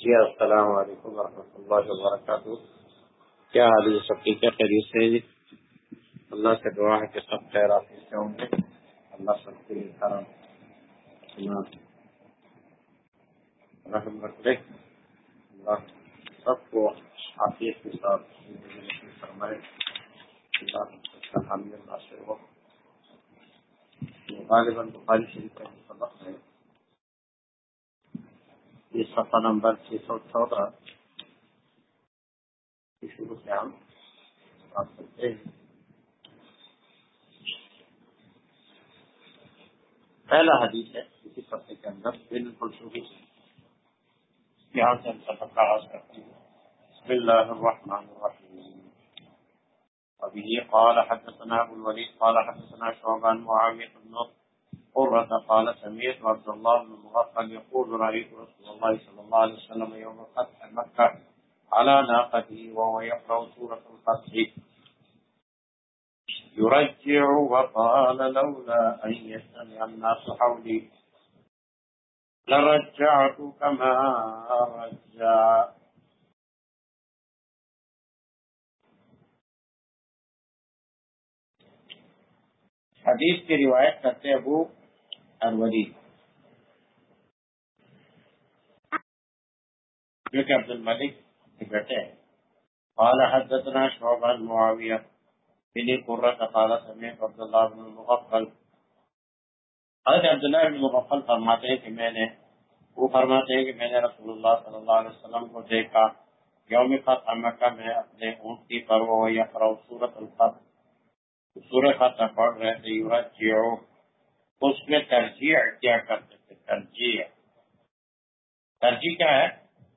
جی السلام علیکم ورحمۃ اللہ وبرکاتہ۔ کیا حال ہے؟ سب ٹھیک ہے؟ خیریت سے جی؟ اللہ سے دعا ہے کہ سب خیر آپ سے ہوں گے۔ اللہ سب کے رحم رکھ لے اللہ سب کو حافظ کے ساتھ فرمائے۔ اللہ حامی اللہ سے ہو۔ غالباً بخاری شریف کا سبق ہے۔ یہ صفحہ نمبر چھ سو چودہ۔ شروع سے ہم بات کرتے ہیں۔ پہلا حدیث ہے، اسی صفحے کے اندر۔ بالکل شروع سے یہاں سے ہم سفر کا آغاز کرتے ہیں۔ بسم اللہ الرحمن الرحیم۔ ابھی قال حدثنا ابو الولید، قال حدثنا شعبان معاویة بن قرة قال سميت عبد الله بن مغفل يقول رأيت رسول الله صلى الله عليه وسلم يوم فتح مكة على ناقته وهو يقرأ سورة الفتح يرجع وقال لولا أن يستمع الناس حولي. لرجعت كما رجع. حدیث کی روایت کرتے ابو الولید جو کہ عبد الملک کے بیٹے ہیں۔ قال حدثنا شعبہ معاویہ بن قرۃ قال سمعت عبد الله بن المغفل۔ حضرت عبداللہ بن مغفل فرماتے ہیں کہ میں نے، وہ فرماتے ہیں کہ میں نے رسول اللہ صلی اللہ علیہ وسلم کو دیکھا۔ یوم فتح مکہ میں اپنے اونٹی پر وہ یقرأ سورۃ الفتح۔ سورہ فتح پڑھ رہے تھے یرجعو اس میں ترجیح کیا کرتے تھے ترجیح ترجیح کیا ہے؟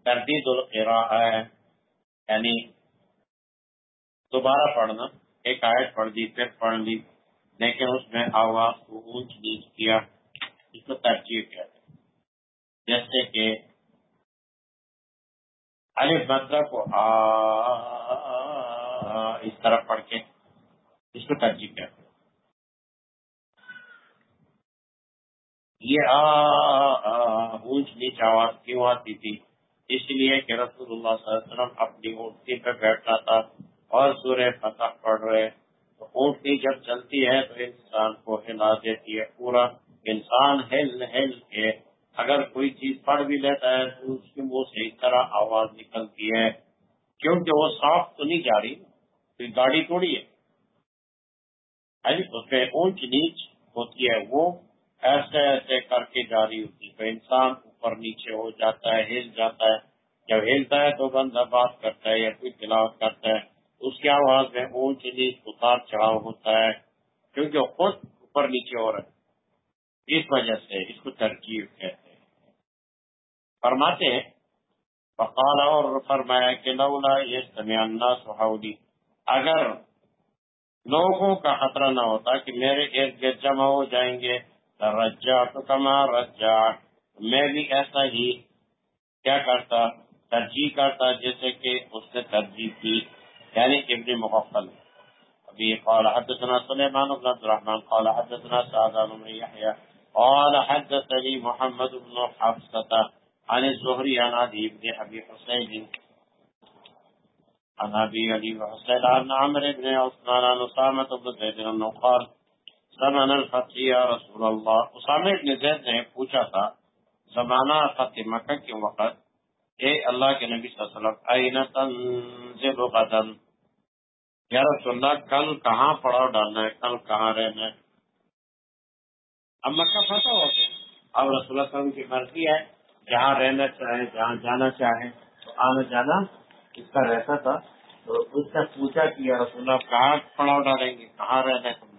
تردید القراء ہے۔ یعنی دوبارہ پڑھنا، ایک آیت پڑھ دی پھر پڑھ لی، لیکن اس میں آواز کو اونچ نیچ کیا۔ اس کو ترجیح کہتے جیسے کہ الف مطلب کو آ، اس طرح پڑھ کے اس کو ترجیح کہتے ہیں یہ اونچ نیچ آواز کیوں آتی تھی؟ اس لیے کہ رسول اللہ صلی اللہ علیہ وسلم اپنی اونٹی پہ بیٹھا تھا اور سورہ فتح پڑھ رہے تو اونٹی جب چلتی ہے تو انسان کو ہلا دیتی ہے، پورا انسان ہل ہل کے اگر کوئی چیز پڑھ بھی لیتا ہے تو اس کے منہ سے اس طرح آواز نکلتی ہے۔ کیونکہ وہ صاف تو نہیں جا رہی، کوئی گاڑی توڑی ہے۔ ہاں جی، اس میں اونچ نیچ ہوتی ہے، وہ ایسے ایسے کر کے جاری ہوتی تو انسان اوپر نیچے ہو جاتا ہے، ہل جاتا ہے۔ جب ہلتا ہے تو بندہ بات کرتا ہے یا کوئی تلاوت کرتا ہے۔ اس کی آواز میں اونچ نیچ اتار چڑھاؤ ہوتا ہے، کیونکہ خود اوپر نیچے ہو رہا ہے۔ اس وجہ سے اس کو ترکیب کہتے ہیں۔ فرماتے ہیں بقال اور فرمایا کہ لولا یہ سمیانہ سہاؤدی اگر لوگوں کا خطرہ نہ ہوتا کہ میرے ارد گرد جمع ہو جائیں گے رجا تو کما رجا۔ میں بھی ایسا ہی کیا کرتا، ترجیح کرتا، جیسے کہ اس نے ترجیح کی یعنی ابن مغفل۔ ابھی قال حدثنا سلیمان بن عبد الرحمن قال حدثنا سعدان بن يحيى قال حدثني محمد بن حفصة عن الزهري عن ابي بن ابي حسين عن ابي علي وحسين عن عمرو بن عثمان، عن اسامة بن زيد انه قال زمان الفتح، یا رسول اللہ۔ اسامہ ابن زید نے پوچھا تھا، زمانہ فتح مکہ کے وقت، اے اللہ کے نبی صلی اللہ علیہ وسلم غدن یا رسول اللہ، کل کہاں پڑاؤ ڈالنا ہے؟ کل کہاں رہنا ہے؟ اب مکہ فتح ہو گیا۔ اب رسول اللہ وسلم کی مرضی ہے، جہاں رہنا چاہے، جہاں جانا چاہے۔ تو آنا جانا اس کا رہتا تھا۔ تو اس نے پوچھا کہ یا رسول اللہ، کہاں پڑاؤ ڈالیں گے؟ کہاں رہنا ہے؟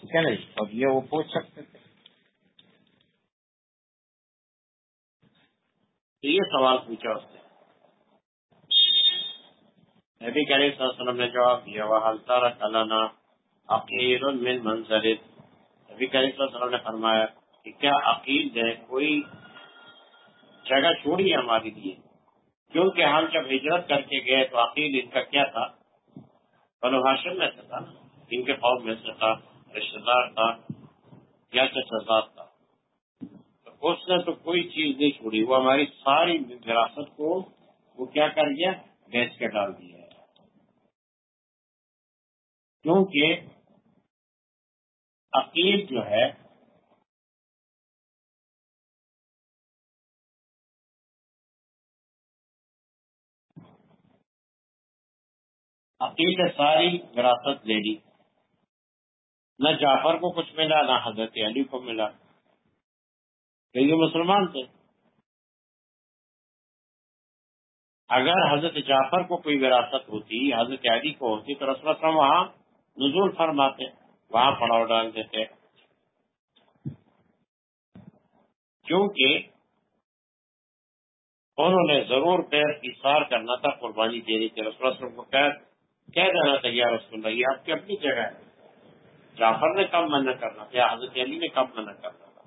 ٹھیک ہے نا جی؟ اب یہ وہ پوچھ سکتے تھے۔ تو یہ سوال پوچھا اس نے۔ نبی کریم صلی اللہ علیہ وسلم نے جواب دیا وہ حلتا رکھنا عقیر من منظر نبی کریم صلی اللہ علیہ وسلم نے فرمایا کہ کیا عقید ہے کوئی جگہ چھوڑی ہے ہمارے لیے؟ کیونکہ ہم جب ہجرت کر کے گئے تو عقید ان کا کیا تھا؟ بنو ہاشم میں سے تھا، ان کے قوم میں سے تھا۔ رشتے تھا یا چچا تھا۔ اس نے تو کوئی چیز نہیں چھوڑی، وہ ہماری ساری وراثت کو وہ کیا کر گیا بیچ کے ڈال دیا۔ کیونکہ عقیل جو ہے عقیل نے ساری وراثت لے لی۔ نہ جعفر کو کچھ ملا، نہ حضرت علی کو ملا۔ کیونکہ مسلمان تھے۔ اگر حضرت جعفر کو کوئی وراثت ہوتی، حضرت علی کو ہوتی، تو رسمت وہاں نزول فرماتے، وہاں پڑاؤ ڈال دیتے۔ کیونکہ انہوں نے ضرور پیر اشار کرنا تھا، قربانی دینی تھی رسول اللہ کو کہہ دینا تھا یا رسول اللہ، یہ آپ کی اپنی جگہ ہے۔ جعفر نے کم منع کرنا تھا حضرت علی نے کم منع کرنا تھا۔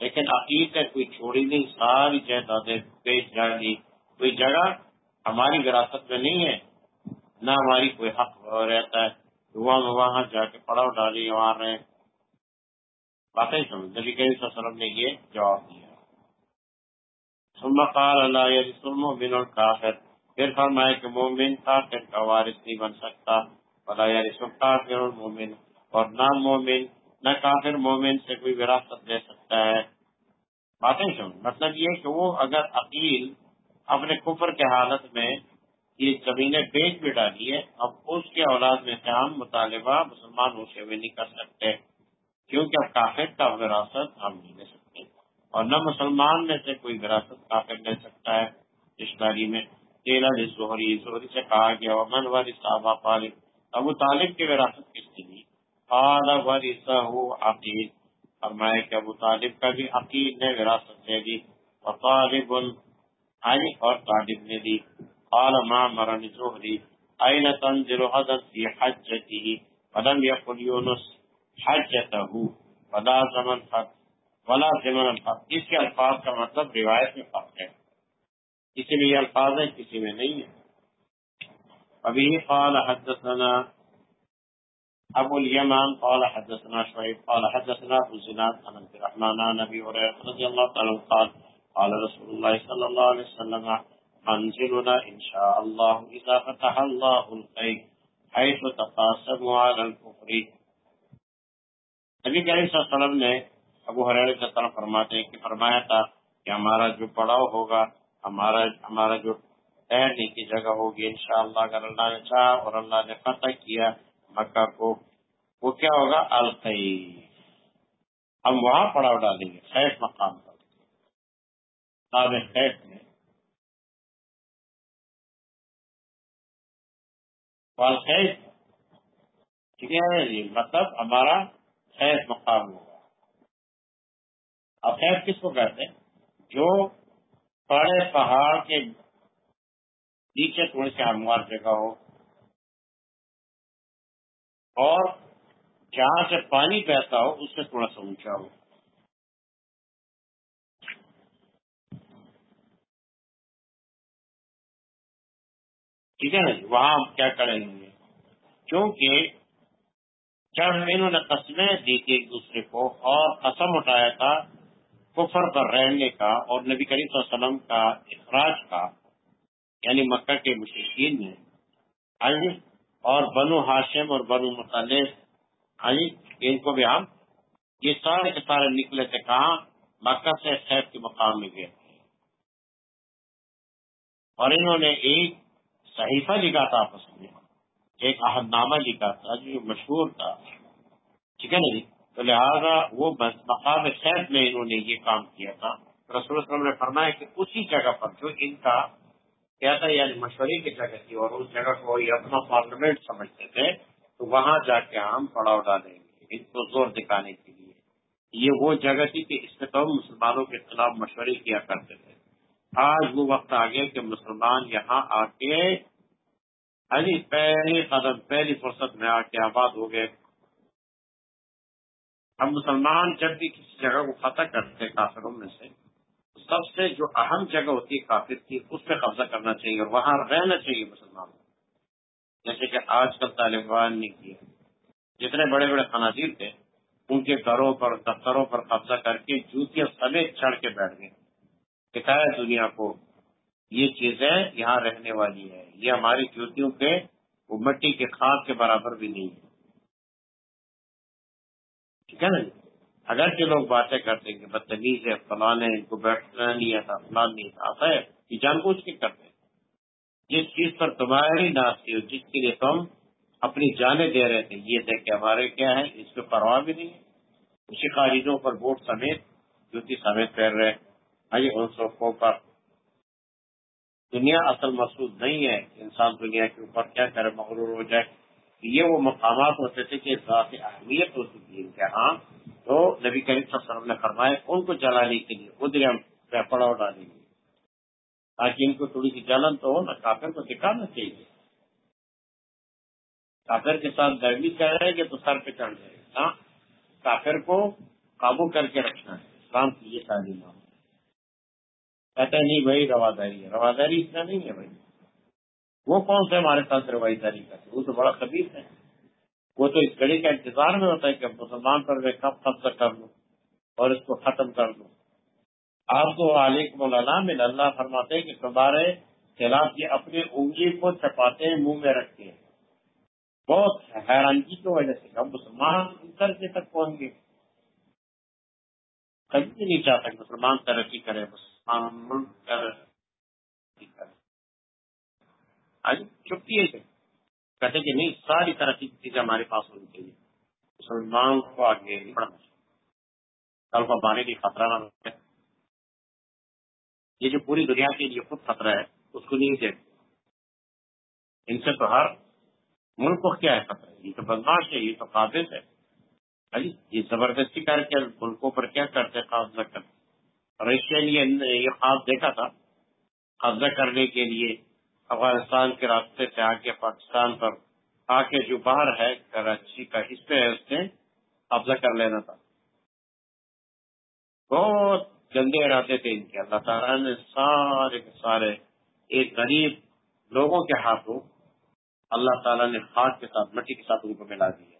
لیکن عقید ہے کوئی چھوڑی نہیں، ساری جائیدادیں پیش جائے کوئی جگہ ہماری وراثت میں نہیں ہے، نہ ہماری کوئی حق رہتا ہے۔ میں وہاں جا کے پڑاؤ ڈالی، وہاں رہے۔ باتیں سمجھ۔ نبی کریم صلی اللہ علیہ وسلم نے یہ جواب دیا۔ ثم قال اللہ یرسل مؤمن الکافر پھر فرمائے کہ مومن کافر کا وارث نہیں بن سکتا۔ ولا یرسل کافر المؤمن۔ اور نہ مومن، نہ کافر مومن سے کوئی وراثت دے سکتا ہے۔ باتیں سمجھ مطلب یہ کہ وہ اگر عقیل اپنے کفر کے حالت میں یہ زمینیں بیچ بھی ڈالی ہے، اب اس کے اولاد میں سے ہم مطالبہ مسلمان ہوتے ہوئے نہیں کر سکتے، کیونکہ اب کافر کا وراثت ہم نہیں لے سکتے۔ اور نہ مسلمان میں سے کوئی وراثت کافر لے سکتا ہے۔ رشتہ میں تیرہ زہری زہری سے کہا گیا امن والی صحابہ طالب۔ ابو طالب کی وراثت کس کی دی ورثہ عقیل فرمایا کہ ابو طالب کا بھی عقیل نے وراثت دے دی اور طالب اور طالب نے دی قال ما مرني زهري أين تنزل غدا في حجته. فلم يقل يونس حجته. ولا زمن فرق ولا زمن الفرق اس کے الفاظ کا مطلب روایت میں فرق ہے. اسی لیے الفاظ ہے کسی میں نہیں ہے ابھی قال حدثنا ابو اليمان قال حدثنا شعيب قال حدثنا ابو زناد عن عبد الرحمن عن ابي هريره رضي الله تعالى قال قال رسول الله صلى الله عليه وسلم منزلنا ان شاء الله اذا فتح الله الخير حيث تقاسم على الكفر. نبی کریم صلی اللہ علیہ وسلم نے ابو حریر سے طرف فرماتے ہیں کہ فرمایا تھا کہ ہمارا جو پڑاؤ ہوگا، ہمارا ہمارا جو ٹہرنے کی جگہ ہوگی انشاءاللہ، اگر اللہ نے چاہا اور اللہ نے فتح کیا مکہ کو، وہ کیا ہوگا؟ الخیر ہم وہاں پڑاؤ ڈالیں گے خیف مقام پر۔ خیف میں۔ ٹھیک ہے جی مطلب ہمارا خیر مقام ہوگا۔ اب خیر کس کو کہتے ہیں؟ جو بڑے پہاڑ کے نیچے تھوڑی سی ہموار جگہ ہو۔ اور جہاں سے پانی بہتا ہو، اس سے تھوڑا سا اونچا ہو۔ ٹھیک ہے نا جی؟ وہاں ہم کیا کریں گے؟ کیونکہ جب انہوں نے قسمیں دی تھی ایک دوسرے کو اور قسم اٹھایا تھا کفر پر رہنے کا اور نبی کریم صلی اللہ علیہ وسلم کا اخراج کا یعنی مکہ کے مشرقین نے۔ اور بنو ہاشم اور بنو مطالف ان کو بھی ہم یہ سارے کے سارے نکلے تھے کہاں؟ مکہ سے خیر کے مقام میں گئے۔ اور انہوں نے ایک صحیفہ لکھا تھا آپس میں، ایک عہد نامہ لکھا تھا جو مشہور تھا۔ ٹھیک ہے نا جی؟ تو لہٰذا وہ مقام صحت میں انہوں نے یہ کام کیا تھا۔ رسول وسلم نے فرمایا کہ اسی جگہ پر جو ان کا کیا تھا یعنی مشورے کی جگہ تھی اور اس جگہ کو یہ اپنا پارلیمنٹ سمجھتے تھے، تو وہاں جا کے ہم پڑاؤ ڈالیں گے ان کو زور دکھانے کے لیے۔ یہ وہ جگہ تھی کہ اس میں مسلمانوں کے خلاف مشورے کیا کرتے تھے۔ آج وہ وقت آ گیا کہ مسلمان یہاں آ کے ہاں پہلی قدم، پہلی فرصت میں آ کے آباد ہو گئے۔ ہم مسلمان جب بھی کسی جگہ کو فتح کرتے کافروں میں سے سب سے جو اہم جگہ ہوتی ہے کافر کی، اس پہ قبضہ کرنا چاہیے اور وہاں رہنا چاہیے مسلمانوں جیسے کہ آج کل طالبان نے کیا۔ جتنے بڑے بڑے خنازیر تھے، ان کے گھروں پر، دفتروں پر قبضہ کر کے جوتیاں سمیت چڑھ کے بیٹھ گئے۔ دکھایا دنیا کو، یہ چیزیں یہاں رہنے والی ہے یہ ہماری جوتیوں کے وہ مٹی کے خاص کے برابر بھی نہیں ہے ٹھیک ہے نا جی؟ جی؟ اگر کے لوگ باتیں کرتے ہیں کہ بدتمیز ہے فلان ہے ان کو بیٹھنا نہیں آتا فلان نہیں آتا ہے، یہ جان بوجھ کے کرتے جس چیز پر تمہاری ناس تھی، جس کے لیے تم اپنی جانیں دے رہے تھے، یہ دیکھ کے ہمارے کیا ہے، اس پہ پرواہ بھی نہیں ہے۔ اسی خارجوں پر بوٹ سمیت، جوتی سمیت پھیر رہے ان سوکھوں پر۔ دنیا اصل محسوس نہیں ہے انسان دنیا کے اوپر کیا کرے، مغرور ہو جائے۔ یہ وہ مقامات ہوتے تھے کہ ذات اہمیت ہو چکی ہے ہاں تو نبی کریم صلی اللہ علیہ وسلم نے فرمائے ان کو جلانے کے لیے ادھر ہم پڑاؤ ڈالیں گے۔ تاکہ ان کو تھوڑی سی جلن تو ہو نا کافر کو دکھانا چاہیے کافر کے ساتھ گرمی کہہ رہے کہ تو سر پہ چڑھ جائے۔ ہاں کافر کو قابو کر کے رکھنا ہے۔ اسلام کی یہ تعلیم کہتے نہیں بھائی، رواداری ہے۔ رواداری اتنا نہیں ہے بھائی۔ وہ کون سے ہمارے ساتھ روائی داری کرتے وہ تو بڑا خبیص ہے۔ وہ تو اس گھڑی کا انتظار میں ہوتا ہے کہ مسلمان پر میں کب قبضہ کر لوں اور اس کو ختم کر دوں آپ کو علیکم اللہ میں اللہ فرماتے ہیں کہ تمہارے خلاف یہ اپنی انگلی کو چھپاتے ہیں، منہ میں رکھتے ہیں۔ بہت حیرانگی کی وجہ سے ہم مسلمان کر کے تک پہنچ گئے۔ کبھی بھی نہیں چاہتا کہ مسلمان ترقی کرے، مسلمان ملک ترقی کرے۔ چھٹی ہے۔ کہتے کہ نہیں، ساری طرح کی چیزیں ہمارے پاس ہونی چاہیے۔ مسلمان کو آگے نہیں بڑھنا چاہیے۔ کل کو پانے کی خطرہ نہ رکھے یہ جو پوری دنیا کے لیے خود خطرہ ہے، اس کو نہیں دیکھتے۔ ان سے تو ہر ملک کو کیا ہے خطرہ؟ یہ تو بدماش ہے، یہ تو قابل ہے۔ یہ زبردستی کر کے ملکوں پر کیا کرتے قابضہ کرتے رشیا نے یہ خواب دیکھا تھا۔ قبضہ کرنے کے لیے افغانستان کے راستے سے آ کے پاکستان پر آ کے جو باہر ہے، کراچی کا حصہ ہے اس نے قبضہ کر لینا تھا۔ بہت گندے ارادے تھے ان کے۔ اللہ تعالیٰ نے سارے کے سارے ایک غریب لوگوں کے ہاتھوں اللہ تعالیٰ نے خاک کے ساتھ، مٹی کے ساتھ ان کو ملا دیا۔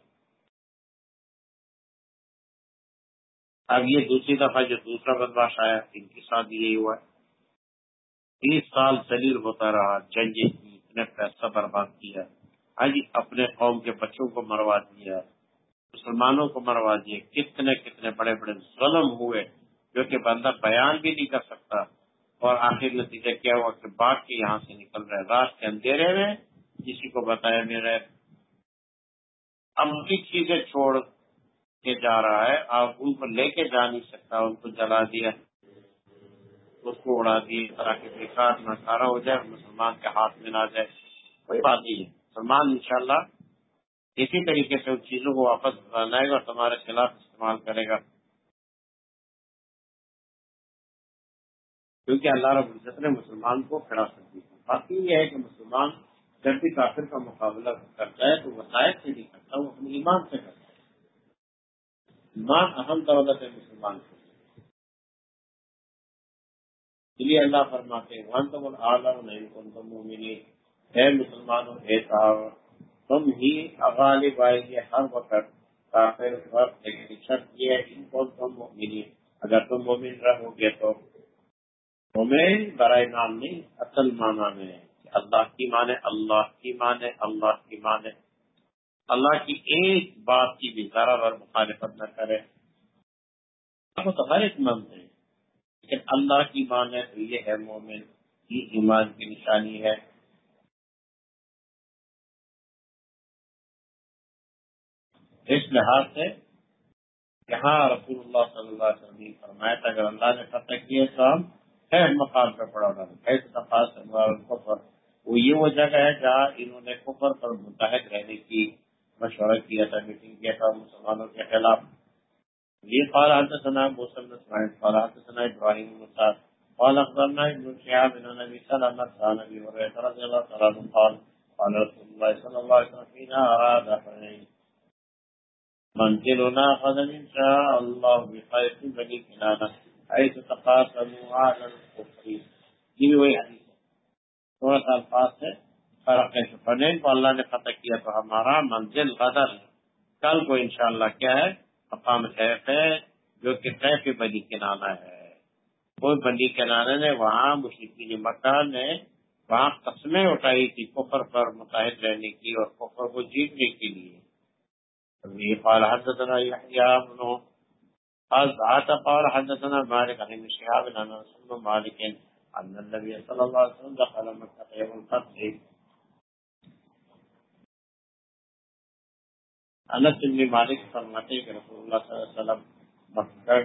اب یہ دوسری دفعہ، جو دوسرا بدماش آیا، ان کے ساتھ یہی ہوا۔ ہے بیس سال دلیل ہوتا رہا جنگیں کی اتنے پیسہ برباد کیا، آج اپنے قوم کے بچوں کو مروا دیا، مسلمانوں کو مروا دیا، کتنے کتنے بڑے بڑے ظلم ہوئے جو کہ بندہ بیان بھی نہیں کر سکتا۔ اور آخر نتیجہ کیا ہوا کہ باغ کے یہاں سے نکل رہے، رات کے اندھیرے میں کسی کو بتایا نہیں رہے۔ چیزیں چھوڑ کے جا رہا ہے، آپ ان کو لے کے جا نہیں سکتا، ان کو جلا دیا۔ اس کو اڑا دیے تاکہ بےکار نہ سارا ہو جائے مسلمان کے ہاتھ میں نہ جائے۔ کوئی بات نہیں ہے۔ مسلمان انشاءاللہ اسی طریقے سے ان چیزوں کو واپس لائے گا اور تمہارے خلاف استعمال کرے گا۔ کیونکہ اللہ رب العزت نے مسلمان کو کھڑا کر دیا۔ باقی یہ ہے کہ مسلمان جب بھی کافر کا مقابلہ کرتا ہے تو وسائل سے نہیں کرتا، وہ اپنے ایمان سے کرتا ہے۔ ایمان اہم دولت ہے مسلمان کو اس لیے اللہ فرماتے ہیں ون تم اعلیٰ نہیں کن تم مومنی ہے مسلمانوں، اے صاحب تم ہی غالب آئے گے ہر وقت کافر وقت لیکن شرط یہ ہے ان کو تم مومنی اگر تم مومن رہو گے تو مومن برائے نام نہیں، اصل مانا میں اللہ کی مانے اللہ کی مانے اللہ کی مانے اللہ کی ایک بات کی بھی ذرا بر مخالفت نہ کرے۔ تو ہر ایک منظر ہے لیکن اللہ کی مان ہے تو یہ ہے مومن کی ایمان کی نشانی ہے۔ اس لحاظ سے یہاں رسول اللہ صلی اللہ علیہ وسلم فرمایا تھا، اگر اللہ نے فتح کیے تو ہم خیر مقام پہ پڑا رہا وہ یہ وہ جگہ ہے جہاں انہوں نے کفر پر متحد رہنے کی مشورہ کیا تھا میٹنگ کیا تھا، مسلمانوں کے خلاف۔ یہ قال حدثنا موسى بن اسماعيل، قال حدثنا ابراهيم بن سعد، قال اخبرنا ابن شهاب بن النبي سلمة عن ابي هريره رضي الله تعالى عنه قال قال رسول الله صلى الله عليه وسلم، حين اراد حنين منزلنا غدا ان شاء الله بخير بني كنانه حيث تقاسموا على الكفر. یہ بھی وہی حدیث ہے۔ تھوڑا سا الفاظ سے فرق ہے حنین کو اللہ نے فتح کیا تو ہمارا منزل غدر کل کو انشاءاللہ کیا ہے؟ مقام خیف ہے، جو کہ خیف بنی کنانا ہے۔ وہ بنی کنانا نے وہاں مشرقین مکہ نے وہاں قسمیں اٹھائی تھی، کفر پر متحد رہنے کی اور کفر کو جیتنے کے لیے۔ قال حدثنا يحيى بن أزعت قال حدثنا مالك عن شهاب عن رسول مالك أن النبي صلى الله عليه وسلم دخل مكة يوم الفتح انس بن مالک فرماتے ہیں کہ رسول اللہ صلی اللہ علیہ وسلم مکہ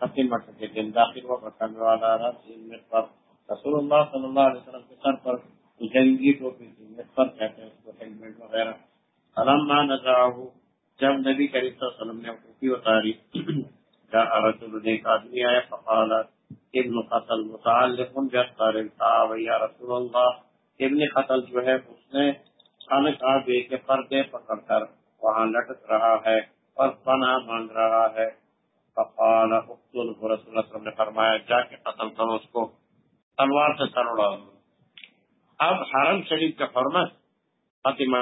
فتح مکہ کے دن داخل ہوا مکہ میں والا رات جی، پر رسول اللہ صلی اللہ علیہ وسلم کے سر پر جنگی ٹوپی تھی مصر کہتے ہیں اس کو ہیلمٹ وغیرہ۔ علامہ نظر جب نبی کریم صلی اللہ علیہ وسلم نے ٹوپی اتاری جاء رسول نے ایک آدمی آیا، فقال، ابن قتل متعلق بأخطار الكعبة یا رسول اللہ، ابن قتل جو ہے، اس نے خانہ کعبے کے پردے پکڑ کر وہاں لٹک رہا ہے، اور پناہ مانگ رہا ہے۔ فقال اقتل رسول اللہ صلی اللہ علیہ وسلم نے فرمایا، جا کے قتل کرو اس کو۔ تلوار سے سر اڑا اب حرم شریف کا فرمت فاطمہ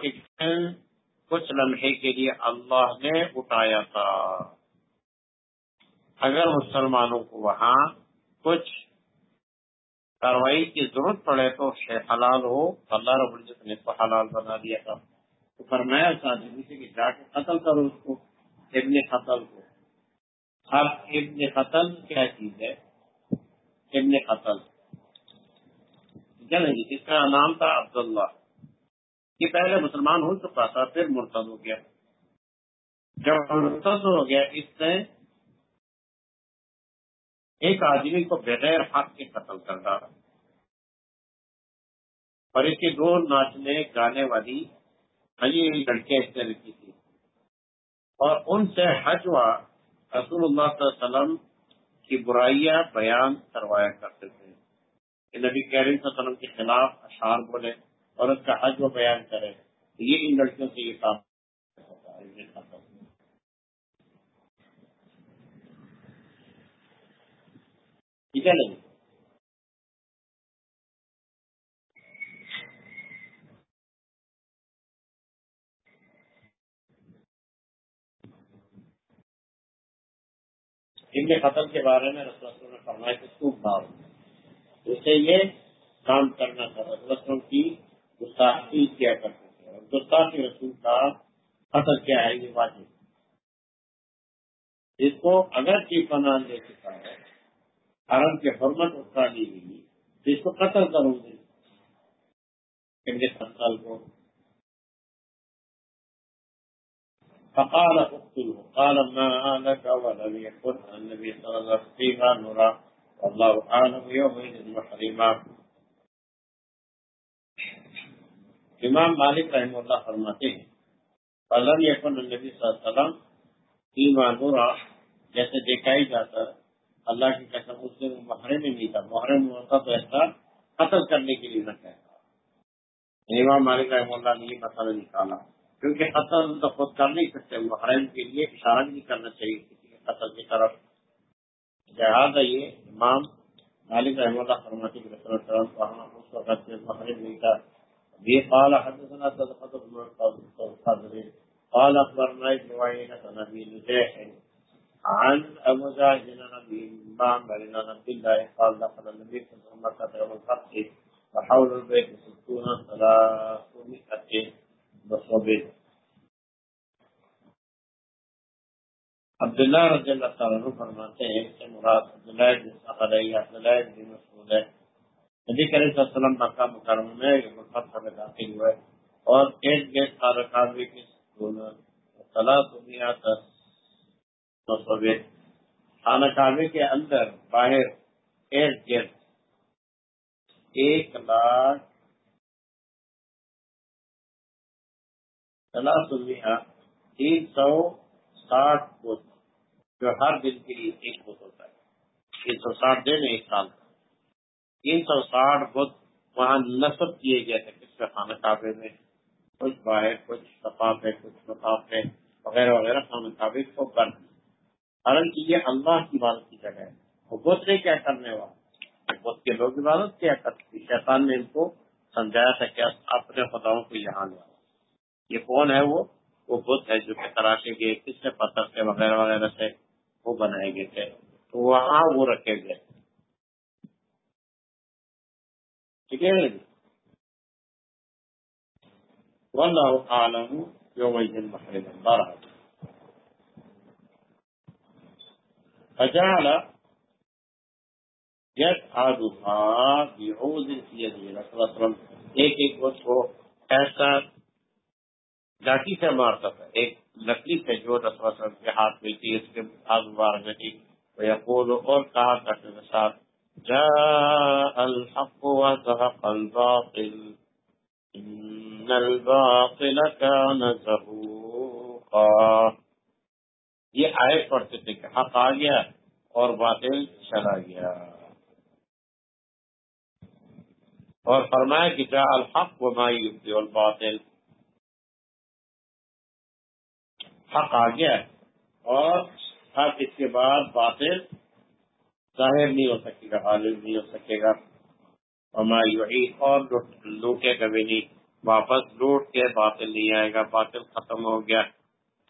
کچھ لمحے کے لیے اللہ نے اٹھایا تھا۔ اگر مسلمانوں کو وہاں کچھ کاروائی کی ضرورت پڑے تو حلال ہو اللہ رب العزت نے تو حلال بنا دیا تھا۔ تو فرمایا آدمی سے کہ جا کے قتل کرو اس کو، ابن قتل کو۔ اب ابن قتل کیا چیز ہے؟ ابن قتل۔ جی اس کا نام تھا عبداللہ۔ یہ پہلے مسلمان ہو چکا تھا، پھر مرتد ہو گیا۔ جب مرتد ہو گیا، اس نے ایک آدمی کو بغیر حق کے قتل کر ڈالا۔ اور اس کے دو ناچنے گانے والی لڑکیاں اس طرح کی تھی اور ان سے حجوا رسول اللہ صلی اللہ علیہ وسلم کی برائیاں بیان کروایا کرتے تھے۔ کہ نبی کریم صلی اللہ علیہ وسلم کے خلاف اشعار بولے اور اس کا حج و بیان کرے۔ یہ ان لڑکیوں سے یہ کام۔ ٹھیک ہے نہیں ابن قتل کے بارے میں رسول اللہ نے فرمایا کہ سوکھ بھاؤ اسے یہ کام کرنا تھا، رسول اللہ کی گستاخی کیا کرتے تھے۔ اور گستاخی رسول کا قتل کیا ہے، یہ واجب اس کو اگر کی پناہ دے چکا ہے، حرم کے حرمت اٹھا لی گئی تو اس کو قتل کروں گے ابن قتل کو فقال اقتله. قال ما لك ولم يكن النبي صلى الله عليه وسلم نرى. والله اعلم يومئذ محرما امام مالک رحم اللہ فرماتے ہیں، فلم يكن النبي صلی اللہ علیہ وسلم فيما نرى. جیسے دیکھا ہی جاتا اللہ کی قسم اس سے محرم میں نہیں تھا۔ محرم ہوتا تو ایسا قتل کرنے کے لیے نہ کہتا امام مالک رحم اللہ نے یہ مسئلہ نکالا۔ کیونکہ قتل تو خود کر نہیں سکتے محرم کے لیے اشارہ نہیں کرنا چاہیے کسی کے قتل کی طرف۔ لہٰذا یہ، امام مالک رحم اللہ فرماتی کے رسول السلام وہاں اس وقت سے محرم نہیں تھا، یہ قال حدثنا صدقة بن القادر قال اخبرنا ابن وعينة عن ابي نجيح عن ابو زاهد عن ابي معمر عن عبد الله قال دخل النبي صلى الله عليه وسلم يوم الفتح وحول البيت ستون ثلاثمائة۔ عبداللہ رضی اللہ تعالیٰ عنہ فرماتے ہیں کہ مراد عبداللہ بن سخر ہے عبداللہ بن مسعود ہے۔ نبی کریم صلی اللہ علیہ وسلم مکہ مکرمہ میں یہ فتح میں داخل ہوئے اور ایک گیٹ خانہ کعبے کی ثلاث میات مصوبے خانہ کعبے کے اندر باہر ایک گیٹ، ایک لاکھ تین سو ساٹھ بت جو ہر دن کے لیے ایک بت ہوتا ہے تین سو ساٹھ دن، ایک سال۔ کا تین سو ساٹھ بت وہاں نصب کیے گئے تھے۔ کس خانہ کعبے میں، کچھ باہر، کچھ سفافے کچھ لفافے وغیرہ وغیرہ خانہ کعبے کو کر حالانکہ یہ اللہ کی عبادت کی جگہ ہے۔ وہ بت سے کیا کرنے والا؟ بت کے لوگ عبادت کیا کرتے شیطان نے ان کو سمجھایا تھا کہ اپنے خداؤں کو یہاں لیا یہ کون ہے وہ؟ وہ بت ہے جو کہ تراشے گئے کس سے پتھر سے وغیرہ وغیرہ سے وہ بنائے گئے تھے۔ تو وہاں وہ رکھے گئے۔ ٹھیک ہے۔ واللہ عالم یوم بارہ فجعل بعود في يده رسول ایک ایک وقت کو ایسا لاٹھی سے مارتا تھا ایک لکڑی سے جو رسول اللہ کے ہاتھ میں تھی، اس کے ہاتھ مبارک میں تھی۔ ويقول اور کہا کرتے کے ساتھ، جاء الحق وزهق الباطل، ان الباطل كان زهوقا۔ یہ آئے پڑھتے تھے کہ حق آ گیا اور باطل چلا گیا۔ اور فرمایا کہ جا الحق و مائی الباطل۔ حق آ گیا اور حق اس کے بعد باطل ظاہر نہیں ہو سکے گا غالب نہیں ہو سکے گا۔ وہی اور لوٹے کبھی نہیں۔ واپس لوٹ کے باطل نہیں آئے گا، باطل ختم ہو گیا۔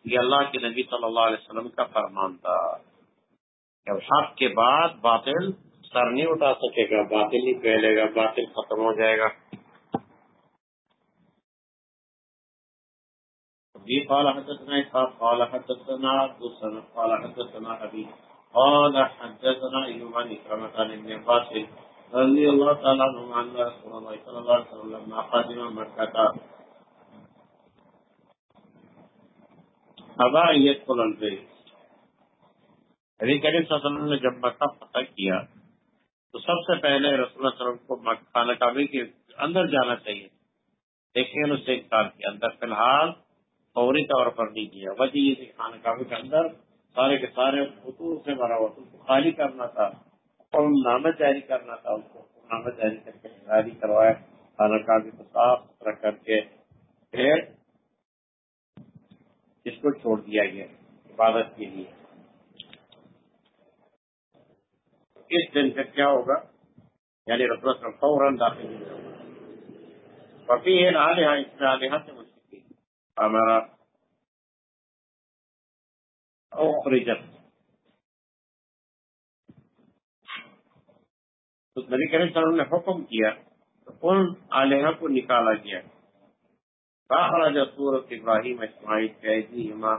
یہ اللہ کے نبی صلی اللہ علیہ وسلم کا فرمان تھا۔ حق کے بعد باطل سر نہیں اٹھا سکے گا، باطل نہیں پھیلے گا، باطل ختم ہو جائے گا۔ جی قال حدثنا اسحاق، قال حدثنا دوسرا قال حدثنا ابي قال حدثنا ايوب بن كرمة عن ابن عباس رضي الله تعالى عنه عن رسول الله صلى الله عليه وسلم لما قدم مكة ابا يدخل البيت نبی کریم صلی اللہ علیہ وسلم نے جب مکہ فتح کیا، تو سب سے پہلے رسول اللہ صلی اللہ علیہ وسلم کو خانہ کعبے کے اندر جانا چاہیے۔ لیکن اس سے انکار کیا اندر فی الحال فوری طور پر نہیں کیا۔ وجہ یہ تھی خانہ کعبے کے اندر سارے کے سارے خطور سے بھرا ہوا تو خالی کرنا تھا اور نامہ جاری کرنا تھا اس کو نامہ جاری کر کے جاری کروایا۔ خانہ کعبے کو صاف ستھرا کر کے پھر اس کو چھوڑ دیا گیا، عبادت کے لیے۔ اس دن پھر کیا ہوگا؟ یعنی رسول فوراً داخل ہے آلیہ اس میں آلیہ سے مشکل ہمارا اخرجت تو نبی کریم صلی اللہ علیہ وسلم نے حکم کیا تو ان آلیہ کو نکالا گیا۔ فاخرج سورت ابراہیم اسماعیل فیضیہما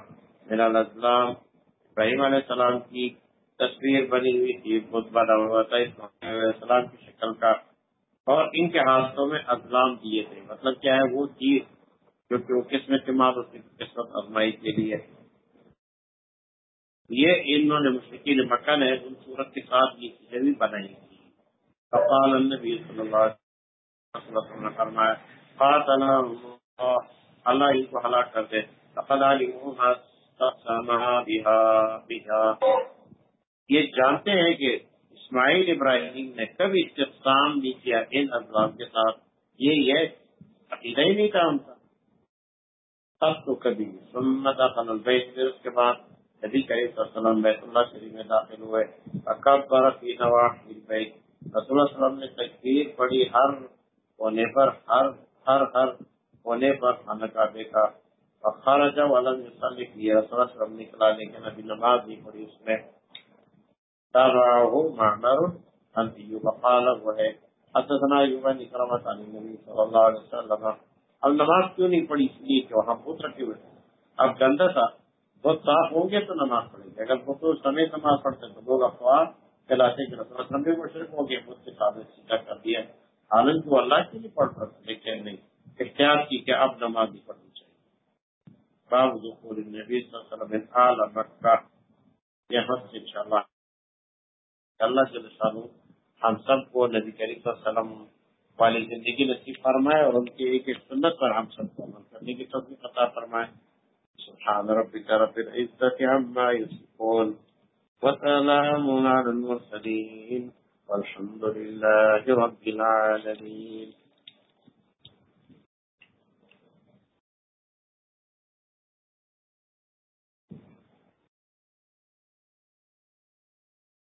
من الاسلام ابراہیم علیہ السلام کی تصویر بنی ہوئی تھی، بہت بڑا ہوا تھا علیہ السلام کی شکل کا، اور ان کے ہاتھوں میں اسلام دیے تھے۔ مطلب کیا ہے؟ وہ چیز جو کہ وہ قسمت جماعت ہوتی تھی قسمت ازمائی کے لیے؟ یہ انہوں نے مشرقین مکہ نے ان صورت کے ساتھ یہ چیزیں بھی بنائی تھی فقال النبی صلی اللہ علیہ وسلم نے فرمایا، قاتل اللہ ان کو ہلاک کر دے۔ فقد علموا بها بها۔ یہ جانتے ہیں کہ اسماعیل ابراہیم نے کبھی استفسام نہیں کیا ان ازلام کے ساتھ۔ یہ یہ عقیدہ ہی نہیں کام تھا تو کبھی۔ سنت البیت۔ پھر اس کے بعد نبی کریم صلی اللہ علیہ وسلم بیت اللہ شریف میں داخل ہوئے۔ اکبر فی نواح البیت۔ رسول اللہ علیہ وسلم نے تکبیر پڑھی ہر کونے پر، ہر ہر ہر کونے پر خانہ کعبے کا خارجہ والا نے کیا رسول اللہ علیہ وسلم نکلا لیکن ابھی نماز نہیں پڑھی اس میں۔ تابعه معمر عن ايوب قال وهي حدثنا ايوب بن كرمة عن النبي صلى الله عليه وسلم۔ اب نماز کیوں نہیں پڑھی؟ اس لیے کہ وہاں بت رکھے ہوئے اب گندا تھا، بہت صاف ہوں گے تو نماز پڑھیں گے۔ اگر بت سمیت نماز پڑھتے تو لوگ افواہ کہلاتے کہ رسول اللہ بھی مشرق ہو گئے بت کے ساتھ سیدھا کر دیا۔ حالانکہ وہ اللہ کے لیے پڑھ پڑتا لیکن نہیں۔ اختیار کی کہ اب نماز نہیں پڑھنی چاہیے۔ باب دخول النبی صلی اللہ علیہ وسلم، آل مکہ۔ یہاں سے انشاءاللہ۔ اللہ کے شانو ہم سب کو نبی کریم صلی اللہ علیہ وسلم والی زندگی نصیب فرمائے اور ان کی ایک ایک سنت پر ہم سب کو عمل کرنے کی توفیق عطا فرمائے۔ سبحان ربك رب العزة عما يصفون وسلام على المرسلين والحمد لله رب العالمين